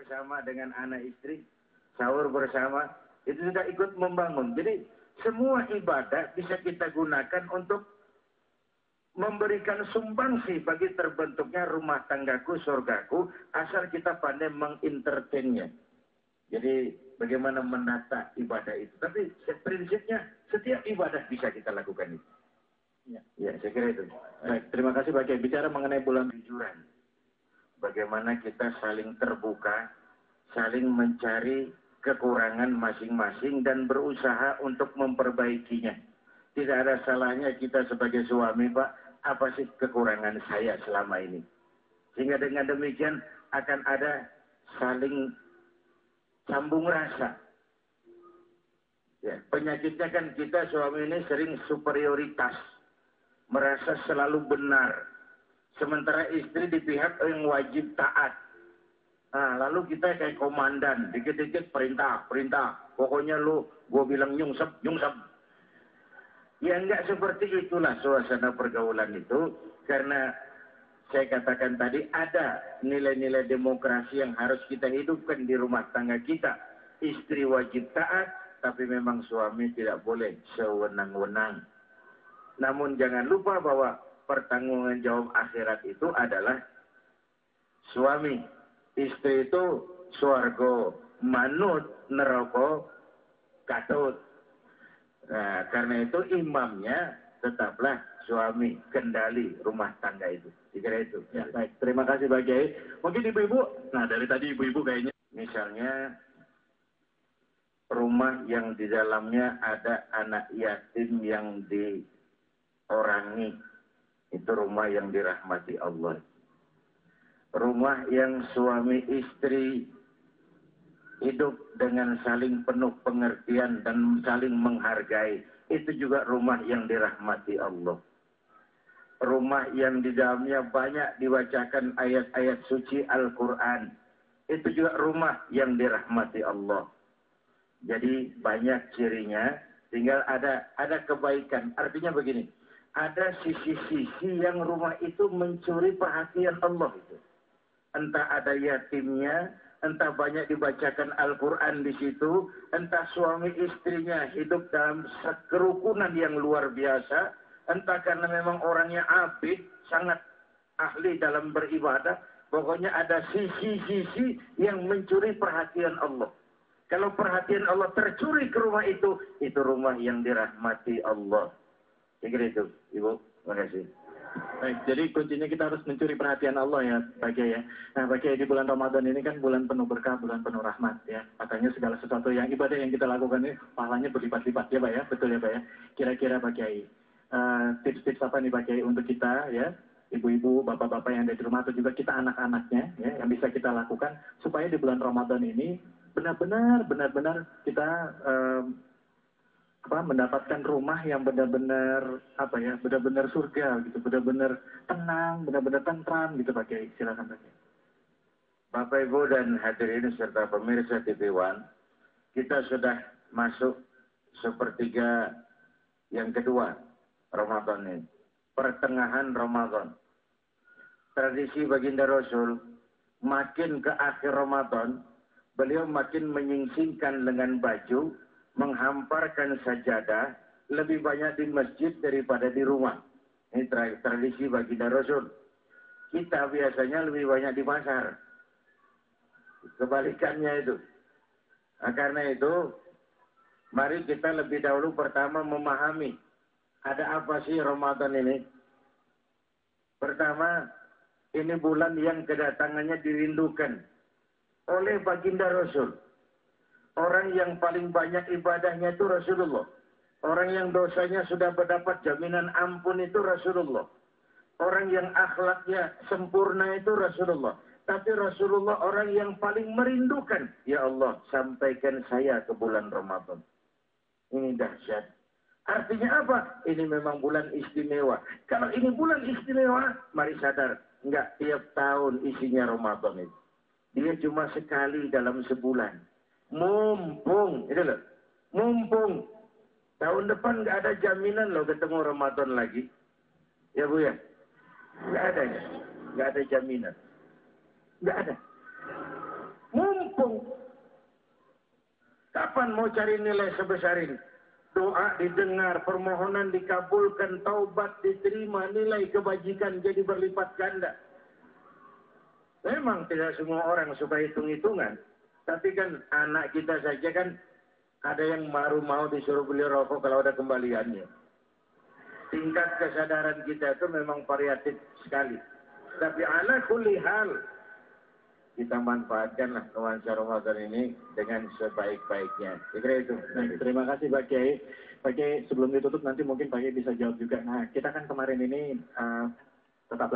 bersama dengan anak istri, sahur bersama, itu sudah ikut membangun. Jadi semua ibadah bisa kita gunakan untuk memberikan sumbangsi bagi terbentuknya rumah tanggaku, surgaku, asal kita pandai mengintertainnya. Jadi bagaimana menata ibadah itu. Tapi prinsipnya setiap ibadah bisa kita lakukan itu. Ya, ya saya kira itu. Baik, terima kasih Pak Kiai. Bicara mengenai bulan jujuran. Bagaimana kita saling terbuka, saling mencari kekurangan masing-masing dan berusaha untuk memperbaikinya. Tidak ada salahnya kita sebagai suami, Pak, apa sih kekurangan saya selama ini. Sehingga dengan demikian akan ada saling sambung rasa. Ya, penyakitnya kan kita suami ini sering superioritas merasa selalu benar. Sementara istri di pihak yang wajib taat. Nah, lalu kita kayak komandan, dikit-dikit perintah, perintah. Pokoknya lu, gue bilang nyungsep, nyungsep. Ya enggak seperti itulah suasana pergaulan itu. Karena saya katakan tadi ada nilai-nilai demokrasi yang harus kita hidupkan di rumah tangga kita. Istri wajib taat, tapi memang suami tidak boleh sewenang-wenang. Namun jangan lupa bahwa pertanggungan jawab akhirat itu adalah suami. Istri itu suargo, manut, neroko, katut. Nah, karena itu imamnya tetaplah suami kendali rumah tangga itu. Dikira itu. Ya, baik. Terima kasih Pak Kiai. Mungkin ibu-ibu, nah dari tadi ibu-ibu kayaknya. Misalnya rumah yang di dalamnya ada anak yatim yang di orangi. Itu rumah yang dirahmati Allah. Rumah yang suami istri hidup dengan saling penuh pengertian dan saling menghargai. Itu juga rumah yang dirahmati Allah. Rumah yang di dalamnya banyak dibacakan ayat-ayat suci Al-Quran. Itu juga rumah yang dirahmati Allah. Jadi banyak cirinya, tinggal ada ada kebaikan. Artinya begini, ada sisi-sisi yang rumah itu mencuri perhatian Allah itu. Entah ada yatimnya, entah banyak dibacakan Al-Quran di situ, entah suami istrinya hidup dalam kerukunan yang luar biasa, entah karena memang orangnya abid, sangat ahli dalam beribadah, pokoknya ada sisi-sisi yang mencuri perhatian Allah. Kalau perhatian Allah tercuri ke rumah itu, itu rumah yang dirahmati Allah. Saya itu, Ibu. Terima kasih. Baik, jadi kuncinya kita harus mencuri perhatian Allah ya, Pak Kiai ya. Nah, Pak Kiai di bulan Ramadan ini kan bulan penuh berkah, bulan penuh rahmat ya. Katanya segala sesuatu yang ibadah yang kita lakukan ini pahalanya berlipat-lipat ya, Pak ya. Betul ya, Pak ya. Kira-kira Pak Kiai, uh, tips-tips apa nih Pak Kiai untuk kita ya, ibu-ibu, bapak-bapak yang ada di rumah atau juga kita anak-anaknya ya, yang bisa kita lakukan supaya di bulan Ramadan ini benar-benar benar-benar kita uh, mendapatkan rumah yang benar-benar apa ya benar-benar surga gitu benar-benar tenang benar-benar tentram gitu Pak Kiai. Silakan Pak Kiai. Bapak Ibu dan hadirin serta pemirsa TV One kita sudah masuk sepertiga yang kedua Ramadan ini. Pertengahan Ramadan. Tradisi baginda Rasul makin ke akhir Ramadan beliau makin menyingsingkan dengan baju menghamparkan sajadah lebih banyak di masjid daripada di rumah. Ini tradisi bagi Rasul. Kita biasanya lebih banyak di pasar. Kebalikannya itu. Nah, karena itu, mari kita lebih dahulu pertama memahami ada apa sih Ramadan ini. Pertama, ini bulan yang kedatangannya dirindukan oleh baginda Rasul. Orang yang paling banyak ibadahnya itu Rasulullah. Orang yang dosanya sudah mendapat jaminan ampun itu Rasulullah. Orang yang akhlaknya sempurna itu Rasulullah. Tapi Rasulullah orang yang paling merindukan. Ya Allah, sampaikan saya ke bulan Ramadan. Ini dahsyat. Artinya apa? Ini memang bulan istimewa. Kalau ini bulan istimewa, mari sadar. Enggak tiap tahun isinya Ramadan itu. Dia cuma sekali dalam sebulan mumpung itu loh. Mumpung. Tahun depan nggak ada jaminan loh ketemu Ramadan lagi. Ya bu ya? Nggak ada ya? Nggak ada jaminan. Nggak ada. Mumpung. Ramadan mau cari nilai sebesar ini. Doa didengar, permohonan dikabulkan, taubat diterima, nilai kebajikan jadi berlipat ganda. Memang tidak semua orang suka hitung-hitungan. Tapi kan anak kita saja kan ada yang baru mau disuruh beli rokok kalau ada kembaliannya. Tingkat kesadaran kita itu memang variatif sekali. Tapi ala kulli hal, kita manfaatkanlah nuansa Ramadan ini dengan sebaik-baiknya. Kira itu. Baik, terima kasih Pak Kiai. Pak Kiai, sebelum ditutup nanti mungkin Pak Kiai bisa jawab juga. Nah, kita kan kemarin ini uh, tetap